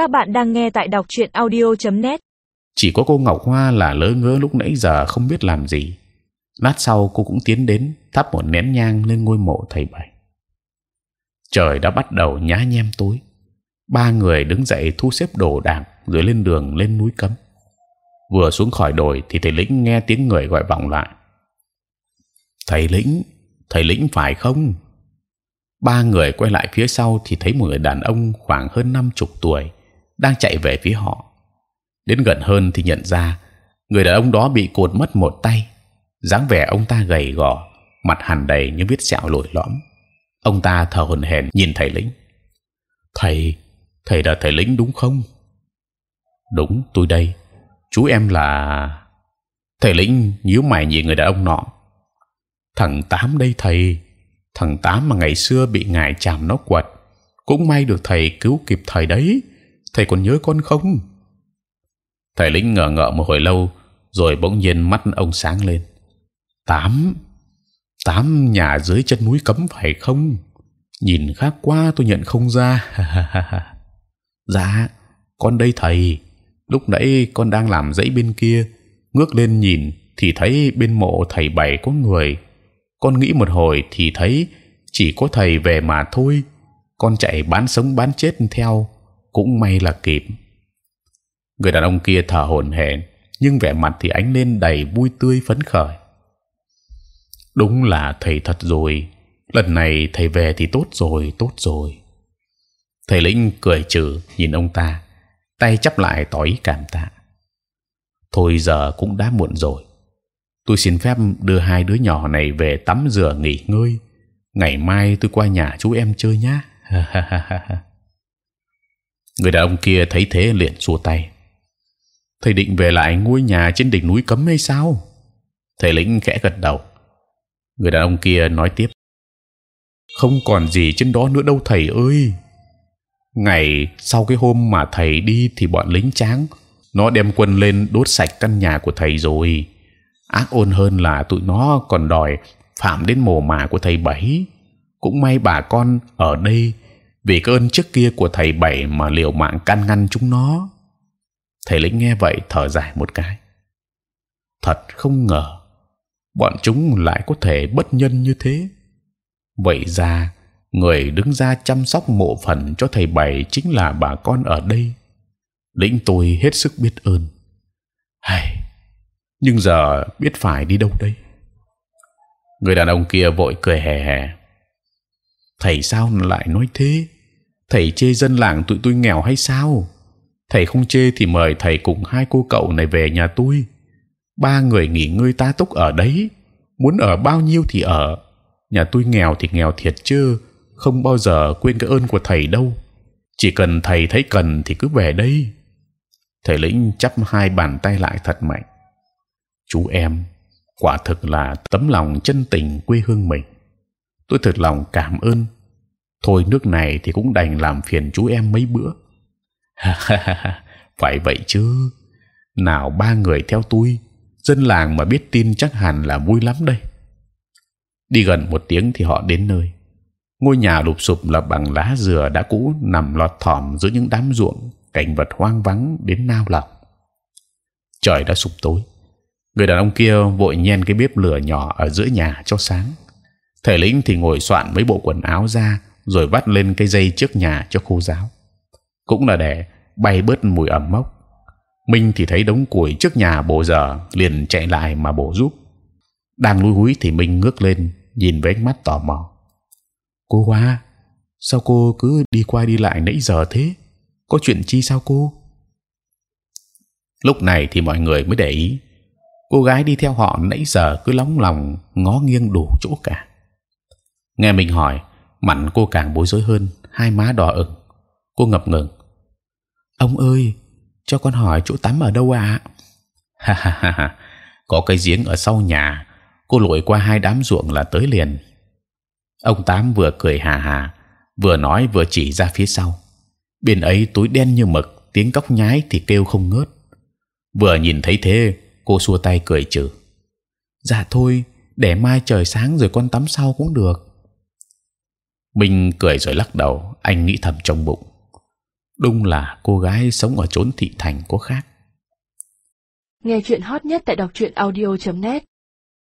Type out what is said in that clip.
Các bạn đang nghe tại đọc truyện audio.net. Chỉ có cô Ngọc Hoa là lỡ ngơ lúc nãy giờ không biết làm gì. Lát sau cô cũng tiến đến thắp một nén nhang lên ngôi mộ thầy bảy. Trời đã bắt đầu nhá nhem tối. Ba người đứng dậy thu xếp đồ đạc rồi lên đường lên núi cấm. Vừa xuống khỏi đồi thì thầy lĩnh nghe tiếng người gọi vọng lại. Thầy lĩnh, thầy lĩnh phải không? Ba người quay lại phía sau thì thấy một người đàn ông khoảng hơn năm chục tuổi đang chạy về phía họ. Đến gần hơn thì nhận ra người đàn ông đó bị cột mất một tay, dáng vẻ ông ta gầy gò, mặt hằn đầy những vết sẹo lồi lõm. Ông ta thở hổn hển nhìn thầy lĩnh. Thầy, thầy là thầy lĩnh đúng không? Đúng, tôi đây. Chú em là thầy lĩnh nhíu mày nhìn người đàn ông nọ. Thằng tám đây thầy, thằng tám mà ngày xưa bị ngài chàm nó quật, cũng may được thầy cứu kịp thời đấy. Thầy còn nhớ con không? Thầy lĩnh ngờ ngợ một hồi lâu, rồi bỗng nhiên mắt ông sáng lên. Tám, tám nhà dưới chân núi cấm phải không? Nhìn khác quá tôi nhận không ra. dạ, con đây thầy. Lúc nãy con đang làm dãy bên kia, ngước lên nhìn thì thấy bên mộ thầy bảy có người. Con nghĩ một hồi thì thấy chỉ có thầy về mà thôi. Con chạy bán sống bán chết theo, cũng may là kịp. Người đàn ông kia thở hổn hển, nhưng vẻ mặt thì ánh lên đầy vui tươi phấn khởi. Đúng là thầy thật rồi. Lần này thầy về thì tốt rồi, tốt rồi. Thầy lĩnh cười trừ nhìn ông ta, tay chắp lại tỏ ý cảm tạ. Thôi giờ cũng đã muộn rồi. Tôi xin phép đưa hai đứa nhỏ này về tắm rửa nghỉ ngơi. Ngày mai tôi qua nhà chú em chơi nhá. Người đàn ông kia thấy thế liền xua tay. Thầy định về lại ngôi nhà trên đỉnh núi cấm hay sao? Thầy lĩnh khẽ gật đầu. Người đàn ông kia nói tiếp. Không còn gì trên đó nữa đâu thầy ơi. Ngày sau cái hôm mà thầy đi thì bọn lính tráng, nó đem quân lên đốt sạch căn nhà của thầy rồi. Ác ôn hơn là tụi nó còn đòi phạm đến mồ mả của thầy bảy. Cũng may bà con ở đây vì cái ơn trước kia của thầy bảy mà liều mạng can ngăn chúng nó. Thầy lĩnh nghe vậy thở dài một cái. Thật không ngờ bọn chúng lại có thể bất nhân như thế. Vậy ra người đứng ra chăm sóc mộ phần cho thầy bảy chính là bà con ở đây. Lĩnh tôi hết sức biết ơn. Hay, nhưng giờ biết phải đi đâu đây? Người đàn ông kia vội cười hè hè. Thầy sao lại nói thế? Thầy chê dân làng tụi tôi nghèo hay sao? Thầy không chê thì mời thầy cùng hai cô cậu này về nhà tôi. Ba người nghỉ ngơi tá túc ở đấy. Muốn ở bao nhiêu thì ở. Nhà tôi nghèo thì nghèo thiệt chứ, không bao giờ quên cái ơn của thầy đâu. Chỉ cần thầy thấy cần thì cứ về đây. Thầy lĩnh chắp hai bàn tay lại thật mạnh. Chú em, quả thực là tấm lòng chân tình quê hương mình. Tôi thật lòng cảm ơn. Thôi nước này thì cũng đành làm phiền chú em mấy bữa. phải vậy chứ. Nào ba người theo tôi, dân làng mà biết tin chắc hẳn là vui lắm đây. Đi gần một tiếng thì họ đến nơi. Ngôi nhà lụp sụp là bằng lá dừa đã cũ nằm lọt thỏm giữa những đám ruộng, cảnh vật hoang vắng đến nao lòng. Trời đã sụp tối. Người đàn ông kia vội nhen cái bếp lửa nhỏ ở giữa nhà cho sáng. Thầy lĩnh thì ngồi soạn mấy bộ quần áo ra, rồi vắt lên cây dây trước nhà cho khô giáo Cũng là để bay bớt mùi ẩm mốc. Minh thì thấy đống củi trước nhà bổ giờ liền chạy lại mà bổ giúp. Đang lúi húi thì Minh ngước lên nhìn với ánh mắt tò mò. Cô Hoa, sao cô cứ đi qua đi lại nãy giờ thế? Có chuyện chi sao cô? Lúc này thì mọi người mới để ý. Cô gái đi theo họ nãy giờ cứ lóng lòng ngó nghiêng đủ chỗ cả. Nghe mình hỏi, mặt cô càng bối rối hơn, hai má đỏ ửng. Cô ngập ngừng. Ông ơi, cho con hỏi chỗ tắm ở đâu ạ? Ha ha ha ha, có cái giếng ở sau nhà. Cô lội qua hai đám ruộng là tới liền. Ông tám vừa cười hà hà, vừa nói vừa chỉ ra phía sau. Bên ấy túi đen như mực, tiếng cóc nhái thì kêu không ngớt. Vừa nhìn thấy thế, cô xua tay cười trừ. Dạ thôi, để mai trời sáng rồi con tắm sau cũng được. Minh cười rồi lắc đầu, anh nghĩ thầm trong bụng. đúng là cô gái sống ở chốn thị thành có khác Nghe chuyện hot nhất tại đọc truyện audio.net